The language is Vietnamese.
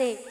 আছে